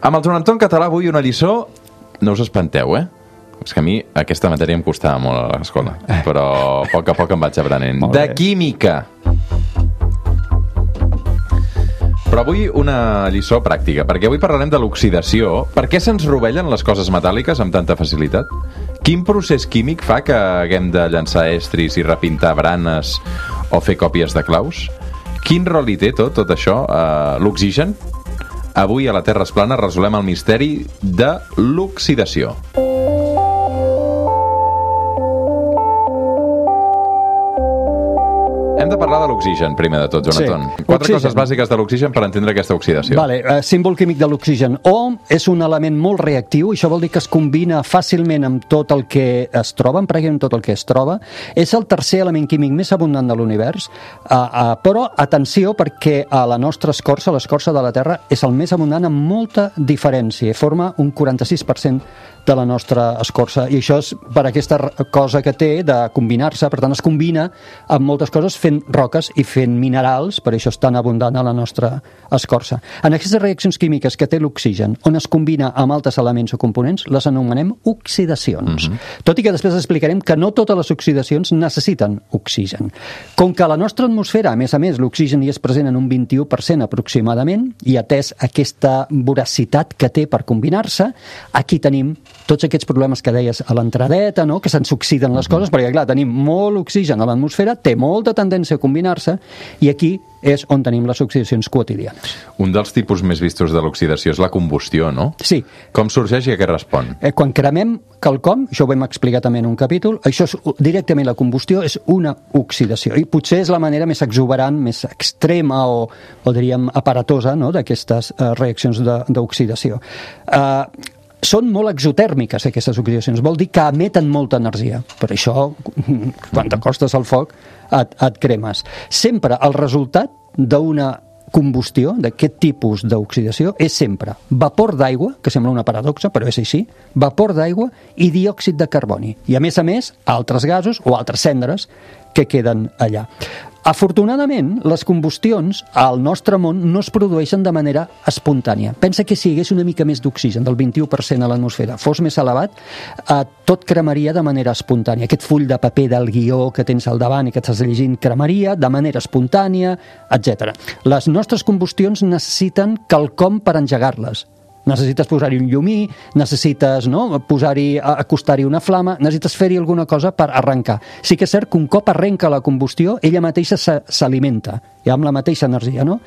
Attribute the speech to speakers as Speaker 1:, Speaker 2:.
Speaker 1: Amb el Joan Anton català avui una lliçó, no us espanteu, eh? És que a mi aquesta matèria em costava molt a l'escola, però a poc a poc em vaig aprenent. De química. Però avui una lliçó pràctica, perquè avui parlarem de l'oxidació. Per què se'ns rovellen les coses metàl·liques amb tanta facilitat? Quin procés químic fa que haguem de llançar estris i repintar branes o fer còpies de claus? Quin rol hi té tot, tot això? Uh, L'oxigen? Avui a la Terra es plana resolem el misteri de l'oxidació. Hem de parlar de l'oxigen, primer de tot, Jonaton.
Speaker 2: Sí.
Speaker 1: Quatre
Speaker 2: Oxigen.
Speaker 1: coses bàsiques de l'oxigen per entendre aquesta oxidació.
Speaker 2: Vale, eh, símbol químic de l'oxigen. O és un element molt reactiu, això vol dir que es combina fàcilment amb tot el que es troba, amb pràcticament tot el que es troba. És el tercer element químic més abundant de l'univers, uh, uh, però atenció perquè a la nostra escorça, l'escorça de la Terra, és el més abundant amb molta diferència. Forma un 46% de la nostra escorça i això és per aquesta cosa que té de combinar-se, per tant es combina amb moltes coses fent roques i fent minerals, per això és tan abundant a la nostra escorça. En aquestes reaccions químiques que té l'oxigen, on es combina amb altres elements o components, les anomenem oxidacions. Tot i que després explicarem que no totes les oxidacions necessiten oxigen. Com que a la nostra atmosfera, a més a més, l'oxigen hi és present en un 21% aproximadament, i atès aquesta voracitat que té per combinar-se, aquí tenim tots aquests problemes que deies a l'entradeta, no? que se'ns oxiden les coses, perquè clar, tenim molt oxigen a l'atmosfera, té molta tendència a combinar-se, i aquí és on tenim les oxidacions quotidianes.
Speaker 1: Un dels tipus més vistos de l'oxidació és la combustió, no?
Speaker 2: Sí,
Speaker 1: Com sorgeix i a què respon?
Speaker 2: Eh, quan cremem quelcom, això ho vam explicar també en un capítol, això és directament la combustió és una oxidació i potser és la manera més exuberant, més extrema o, o diríem aparatosa no? d'aquestes eh, reaccions de- d'oxidació. Eh, són molt exotèrmiques aquestes oxidacions, vol dir que emeten molta energia. Per això, quan t'acostes al foc, et, et cremes. Sempre el resultat d'una combustió, d'aquest tipus d'oxidació, és sempre vapor d'aigua, que sembla una paradoxa, però és així, vapor d'aigua i diòxid de carboni. I a més a més, altres gasos o altres cendres que queden allà. Afortunadament, les combustions al nostre món no es produeixen de manera espontània. Pensa que si hi hagués una mica més d'oxigen, del 21% a l'atmosfera, fos més elevat, eh, tot cremaria de manera espontània. Aquest full de paper del guió que tens al davant i que estàs llegint cremaria de manera espontània, etc. Les nostres combustions necessiten quelcom per engegar-les. Necessites posar-hi un llumí, necessites no, posar-hi, acostar-hi una flama, necessites fer-hi alguna cosa per arrencar. Sí que és cert que un cop arrenca la combustió, ella mateixa s'alimenta, ja amb la mateixa energia, no?